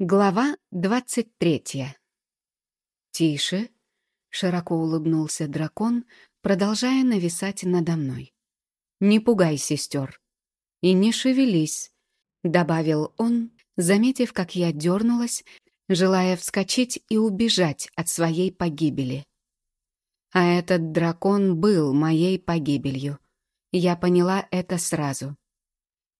Глава двадцать третья. «Тише!» — широко улыбнулся дракон, продолжая нависать надо мной. «Не пугай сестер!» «И не шевелись!» — добавил он, заметив, как я дернулась, желая вскочить и убежать от своей погибели. А этот дракон был моей погибелью. Я поняла это сразу —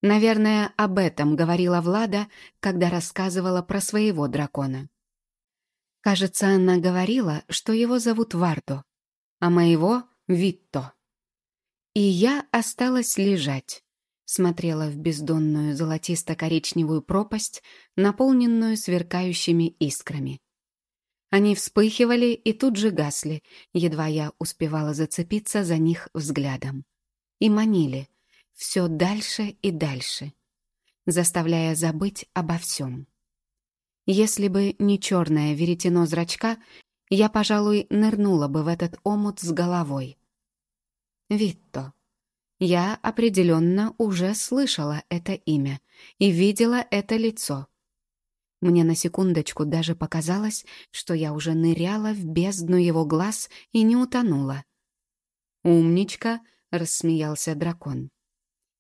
Наверное, об этом говорила Влада, когда рассказывала про своего дракона. Кажется, она говорила, что его зовут Вардо, а моего — Витто. И я осталась лежать, смотрела в бездонную золотисто-коричневую пропасть, наполненную сверкающими искрами. Они вспыхивали и тут же гасли, едва я успевала зацепиться за них взглядом. И манили — все дальше и дальше, заставляя забыть обо всем. Если бы не черное веретено зрачка, я, пожалуй, нырнула бы в этот омут с головой. Витто. Я определенно уже слышала это имя и видела это лицо. Мне на секундочку даже показалось, что я уже ныряла в бездну его глаз и не утонула. «Умничка!» — рассмеялся дракон.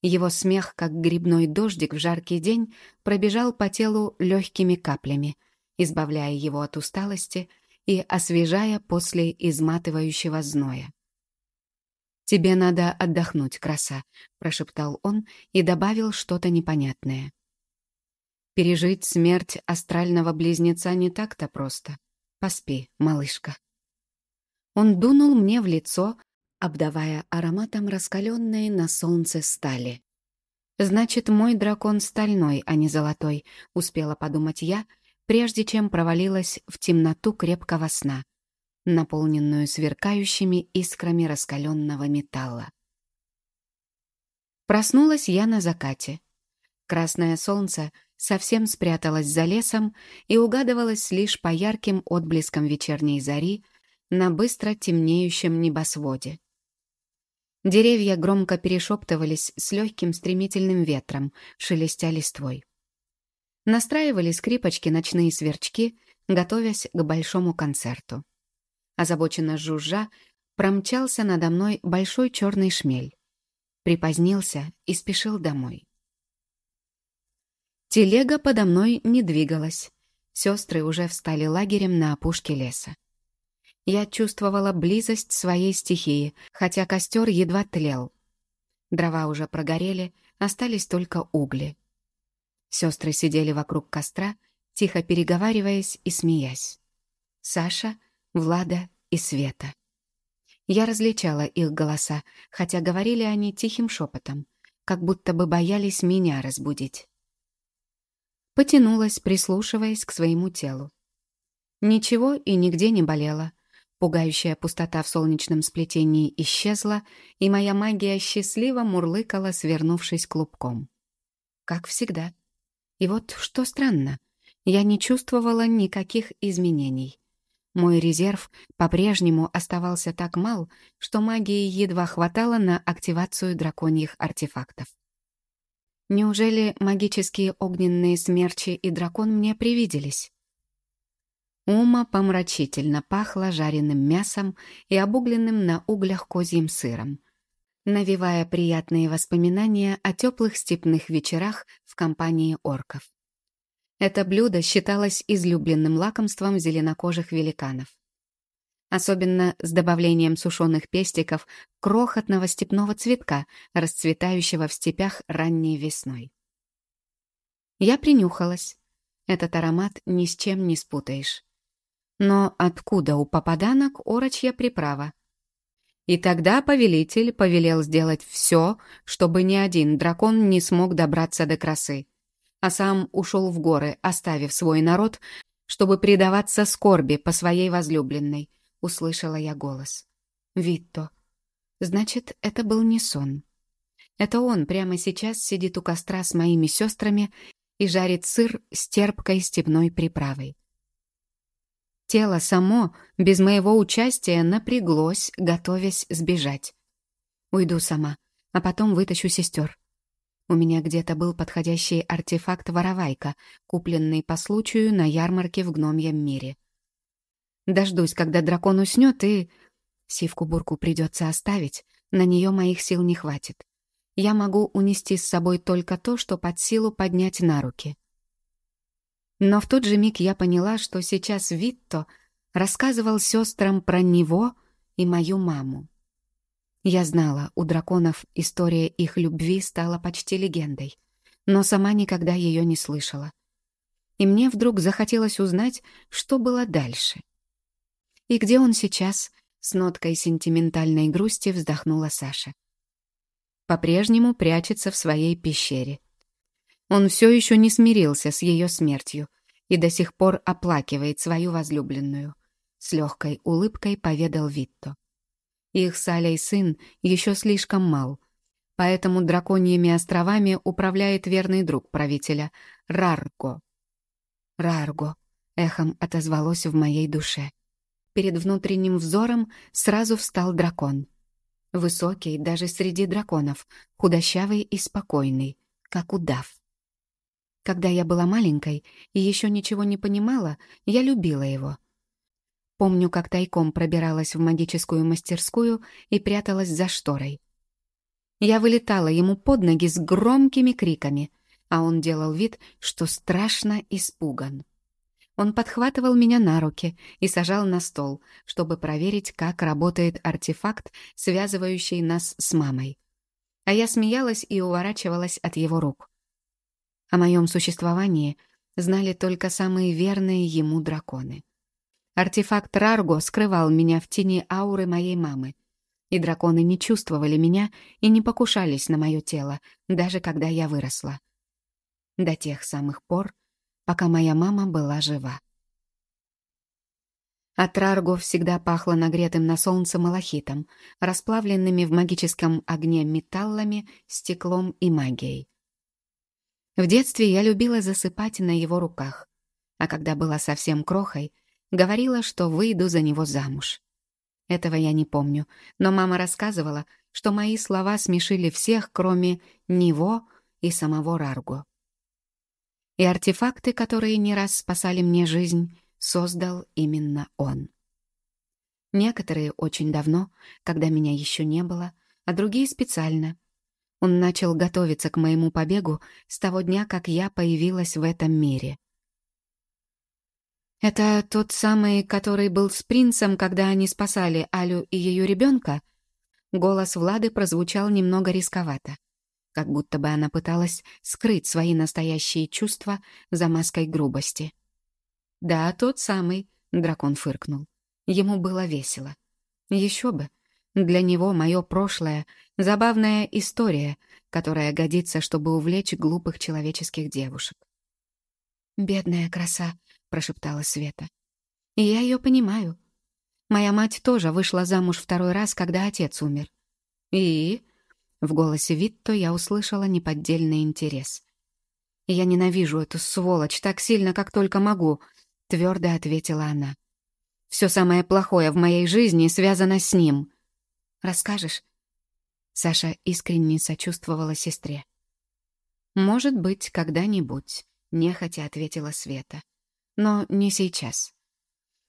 Его смех, как грибной дождик в жаркий день, пробежал по телу легкими каплями, избавляя его от усталости и освежая после изматывающего зноя. «Тебе надо отдохнуть, краса», — прошептал он и добавил что-то непонятное. «Пережить смерть астрального близнеца не так-то просто. Поспи, малышка». Он дунул мне в лицо, обдавая ароматом раскаленной на солнце стали. «Значит, мой дракон стальной, а не золотой», — успела подумать я, прежде чем провалилась в темноту крепкого сна, наполненную сверкающими искрами раскаленного металла. Проснулась я на закате. Красное солнце совсем спряталось за лесом и угадывалось лишь по ярким отблескам вечерней зари на быстро темнеющем небосводе. Деревья громко перешептывались с легким стремительным ветром, шелестя листвой. Настраивали скрипочки ночные сверчки, готовясь к большому концерту. Озабоченно жужжа, промчался надо мной большой черный шмель. Припозднился и спешил домой. Телега подо мной не двигалась. Сестры уже встали лагерем на опушке леса. Я чувствовала близость своей стихии, хотя костер едва тлел. Дрова уже прогорели, остались только угли. Сестры сидели вокруг костра, тихо переговариваясь и смеясь. Саша, Влада и Света. Я различала их голоса, хотя говорили они тихим шепотом, как будто бы боялись меня разбудить. Потянулась, прислушиваясь к своему телу. Ничего и нигде не болело, Пугающая пустота в солнечном сплетении исчезла, и моя магия счастливо мурлыкала, свернувшись клубком. Как всегда. И вот что странно, я не чувствовала никаких изменений. Мой резерв по-прежнему оставался так мал, что магии едва хватало на активацию драконьих артефактов. Неужели магические огненные смерчи и дракон мне привиделись? Ума помрачительно пахло жареным мясом и обугленным на углях козьим сыром, навевая приятные воспоминания о теплых степных вечерах в компании орков. Это блюдо считалось излюбленным лакомством зеленокожих великанов. Особенно с добавлением сушеных пестиков крохотного степного цветка, расцветающего в степях ранней весной. Я принюхалась. Этот аромат ни с чем не спутаешь. Но откуда у попаданок орочья приправа? И тогда повелитель повелел сделать все, чтобы ни один дракон не смог добраться до красы, а сам ушел в горы, оставив свой народ, чтобы предаваться скорби по своей возлюбленной, услышала я голос. Витто. Значит, это был не сон. Это он прямо сейчас сидит у костра с моими сестрами и жарит сыр с терпкой степной приправой. Тело само, без моего участия, напряглось, готовясь сбежать. Уйду сама, а потом вытащу сестер. У меня где-то был подходящий артефакт-воровайка, купленный по случаю на ярмарке в гномьем мире. Дождусь, когда дракон уснет, и... Сивку-бурку придется оставить, на нее моих сил не хватит. Я могу унести с собой только то, что под силу поднять на руки. Но в тот же миг я поняла, что сейчас Витто рассказывал сестрам про него и мою маму. Я знала, у драконов история их любви стала почти легендой, но сама никогда ее не слышала. И мне вдруг захотелось узнать, что было дальше. «И где он сейчас?» — с ноткой сентиментальной грусти вздохнула Саша. По-прежнему прячется в своей пещере. Он все еще не смирился с ее смертью и до сих пор оплакивает свою возлюбленную. С легкой улыбкой поведал Витто. Их с Алей сын еще слишком мал, поэтому драконьими островами управляет верный друг правителя — Рарго. «Рарго», — эхом отозвалось в моей душе. Перед внутренним взором сразу встал дракон. Высокий даже среди драконов, худощавый и спокойный, как удав. Когда я была маленькой и еще ничего не понимала, я любила его — Помню, как тайком пробиралась в магическую мастерскую и пряталась за шторой. Я вылетала ему под ноги с громкими криками, а он делал вид, что страшно испуган. Он подхватывал меня на руки и сажал на стол, чтобы проверить, как работает артефакт, связывающий нас с мамой. А я смеялась и уворачивалась от его рук. О моем существовании знали только самые верные ему драконы. Артефакт Рарго скрывал меня в тени ауры моей мамы. И драконы не чувствовали меня и не покушались на мое тело, даже когда я выросла. До тех самых пор, пока моя мама была жива. От Рарго всегда пахло нагретым на солнце малахитом, расплавленными в магическом огне металлами, стеклом и магией. В детстве я любила засыпать на его руках, а когда была совсем крохой — Говорила, что выйду за него замуж. Этого я не помню, но мама рассказывала, что мои слова смешили всех, кроме него и самого Рарго. И артефакты, которые не раз спасали мне жизнь, создал именно он. Некоторые очень давно, когда меня еще не было, а другие специально. Он начал готовиться к моему побегу с того дня, как я появилась в этом мире. «Это тот самый, который был с принцем, когда они спасали Алю и ее ребенка?» Голос Влады прозвучал немного рисковато, как будто бы она пыталась скрыть свои настоящие чувства за маской грубости. «Да, тот самый», — дракон фыркнул. Ему было весело. Еще бы. Для него мое прошлое — забавная история, которая годится, чтобы увлечь глупых человеческих девушек. «Бедная краса», прошептала Света. «И я ее понимаю. Моя мать тоже вышла замуж второй раз, когда отец умер. И...» В голосе Витто я услышала неподдельный интерес. «Я ненавижу эту сволочь так сильно, как только могу», — твердо ответила она. «Все самое плохое в моей жизни связано с ним. Расскажешь?» Саша искренне сочувствовала сестре. «Может быть, когда-нибудь», — нехотя ответила Света. Но не сейчас.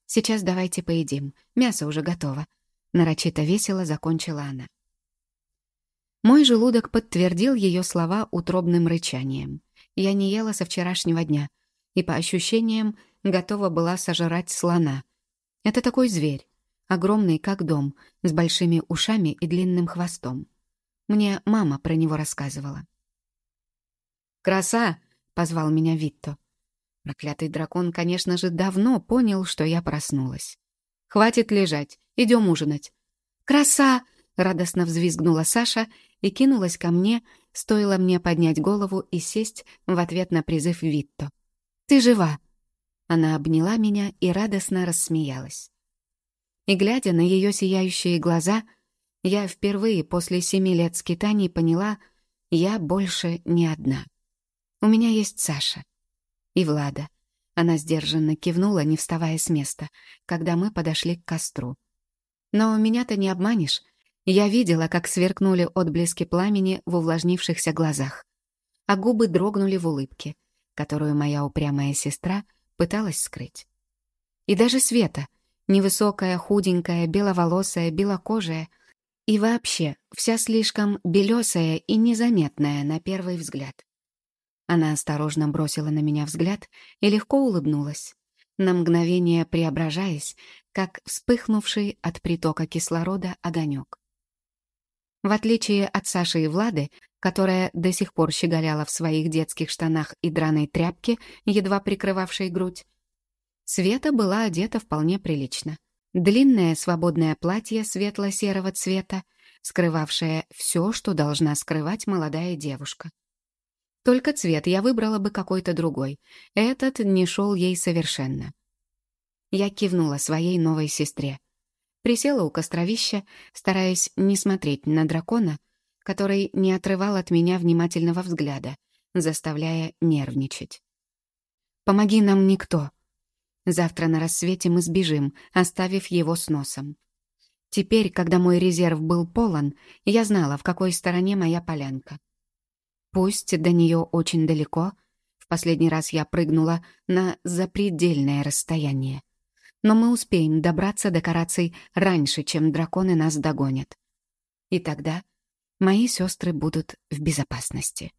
Сейчас давайте поедим. Мясо уже готово. Нарочито весело закончила она. Мой желудок подтвердил ее слова утробным рычанием. Я не ела со вчерашнего дня и, по ощущениям, готова была сожрать слона. Это такой зверь, огромный, как дом, с большими ушами и длинным хвостом. Мне мама про него рассказывала. «Краса!» — позвал меня Витто. Проклятый дракон, конечно же, давно понял, что я проснулась. «Хватит лежать, идем ужинать». «Краса!» — радостно взвизгнула Саша и кинулась ко мне, стоило мне поднять голову и сесть в ответ на призыв Витто. «Ты жива!» Она обняла меня и радостно рассмеялась. И, глядя на ее сияющие глаза, я впервые после семи лет скитаний поняла, я больше не одна. У меня есть Саша и Влада. Она сдержанно кивнула, не вставая с места, когда мы подошли к костру. Но меня-то не обманешь. Я видела, как сверкнули отблески пламени в увлажнившихся глазах. а губы дрогнули в улыбке, которую моя упрямая сестра пыталась скрыть. И даже Света, невысокая, худенькая, беловолосая, белокожая и вообще вся слишком белесая и незаметная на первый взгляд. Она осторожно бросила на меня взгляд и легко улыбнулась, на мгновение преображаясь, как вспыхнувший от притока кислорода огонек. В отличие от Саши и Влады, которая до сих пор щеголяла в своих детских штанах и драной тряпке, едва прикрывавшей грудь, Света была одета вполне прилично. Длинное свободное платье светло-серого цвета, скрывавшее все, что должна скрывать молодая девушка. Только цвет я выбрала бы какой-то другой. Этот не шел ей совершенно. Я кивнула своей новой сестре. Присела у костровища, стараясь не смотреть на дракона, который не отрывал от меня внимательного взгляда, заставляя нервничать. «Помоги нам никто. Завтра на рассвете мы сбежим, оставив его с носом. Теперь, когда мой резерв был полон, я знала, в какой стороне моя полянка. Пусть до нее очень далеко, в последний раз я прыгнула на запредельное расстояние но мы успеем добраться до Караций раньше, чем драконы нас догонят. И тогда мои сестры будут в безопасности.